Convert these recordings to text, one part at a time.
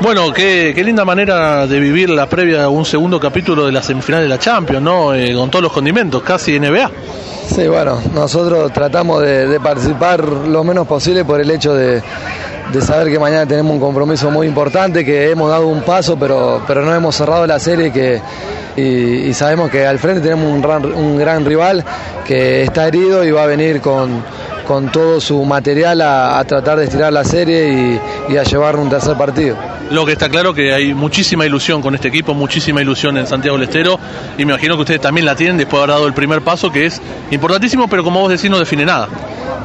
Bueno, qué, qué, linda manera de vivir la previa a un segundo capítulo de la semifinal de la Champions, ¿no? Eh, con todos los condimentos, casi NBA. Sí, bueno, nosotros tratamos de, participar lo menos posible por el hecho de, de, saber que mañana tenemos un compromiso muy importante, que hemos dado un paso, pero, pero no hemos cerrado la serie que, y, y sabemos que al frente tenemos un gran, un gran rival que está herido y va a venir con con todo su material a, tratar de estirar la serie y, y, a llevar un tercer partido. Lo que está claro que hay muchísima ilusión con este equipo, muchísima ilusión en Santiago del Estero y me imagino que ustedes también la tienen después de haber dado el primer paso que es importantísimo, pero como vos decís no define nada.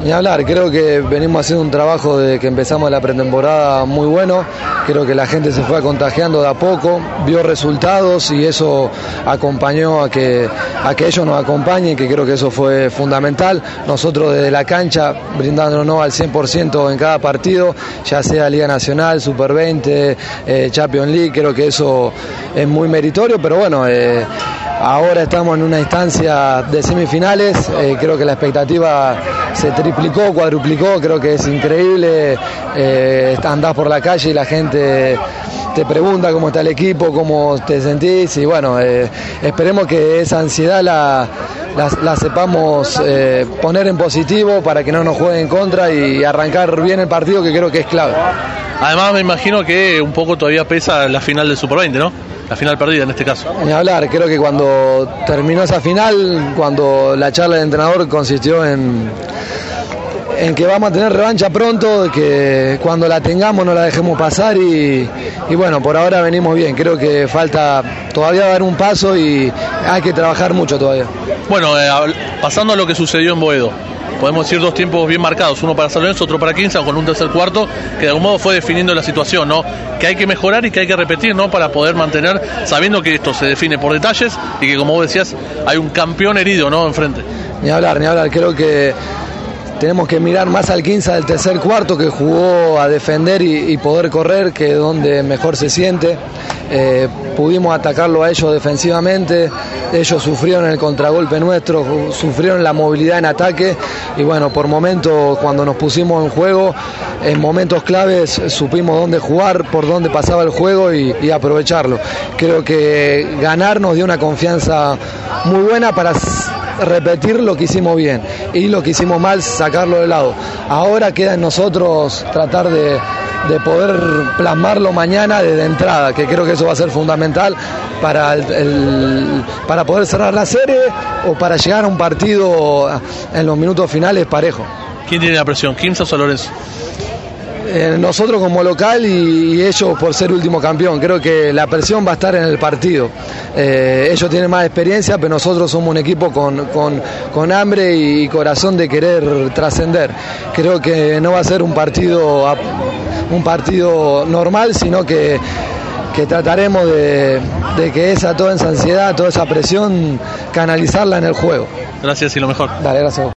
Ni hablar, creo que venimos haciendo un trabajo de que empezamos la pretemporada muy bueno, creo que la gente se fue contagiando de a poco, vio resultados y eso acompañó a que, a que ellos nos acompañen, que creo que eso fue fundamental. Nosotros desde la cancha brindándonos al 100% en cada partido, ya sea Liga Nacional, Super 20, eh, Champions League, creo que eso es muy meritorio, pero bueno, eh, ahora estamos en una instancia de semifinales, eh, creo que la expectativa se triplicó, cuadruplicó, creo que es increíble, eh, andás por la calle y la gente te pregunta cómo está el equipo, cómo te sentís y bueno, eh, esperemos que esa ansiedad la, la, sepamos eh, poner en positivo para que no nos juegue en contra y arrancar bien el partido que creo que es clave. Además me imagino que un poco todavía pesa la final del Super 20, ¿no? La final perdida en este caso. Ni hablar, creo que cuando terminó esa final, cuando la charla del entrenador consistió en en que vamos a tener revancha pronto, que cuando la tengamos no la dejemos pasar y, y, bueno, por ahora venimos bien, creo que falta todavía dar un paso y hay que trabajar mucho todavía. Bueno, eh, pasando a lo que sucedió en Boedo, podemos decir dos tiempos bien marcados, uno para San Lorenzo, otro para Quinza, con un tercer cuarto, que de algún modo fue definiendo la situación, ¿no? Que hay que mejorar y que hay que repetir, ¿no? Para poder mantener, sabiendo que esto se define por detalles y que como vos decías, hay un campeón herido, ¿no? Enfrente. Ni hablar, ni hablar, creo que tenemos que mirar más al 15 del tercer cuarto que jugó a defender y, poder correr, que es donde mejor se siente. Eh, pudimos atacarlo a ellos defensivamente, ellos sufrieron el contragolpe nuestro, sufrieron la movilidad en ataque y bueno, por momentos cuando nos pusimos en juego, en momentos claves supimos dónde jugar, por dónde pasaba el juego y aprovecharlo. Creo que ganar nos dio una confianza muy buena para repetir lo que hicimos bien y lo que hicimos mal, sacarlo de lado. Ahora queda en nosotros tratar de, de poder plasmarlo mañana desde entrada, que creo que eso va a ser fundamental para, el, para poder cerrar la serie o para llegar a un partido en los minutos finales parejo. ¿Quién tiene la presión, Kimsa o Lorenzo? Eh, nosotros como local y, y, ellos por ser último campeón. Creo que la presión va a estar en el partido. Eh, ellos tienen más experiencia, pero nosotros somos un equipo con, con, con hambre y corazón de querer trascender. Creo que no va a ser un partido, un partido normal, sino que que trataremos de, de, que esa toda esa ansiedad, toda esa presión, canalizarla en el juego. Gracias y lo mejor. Dale, gracias.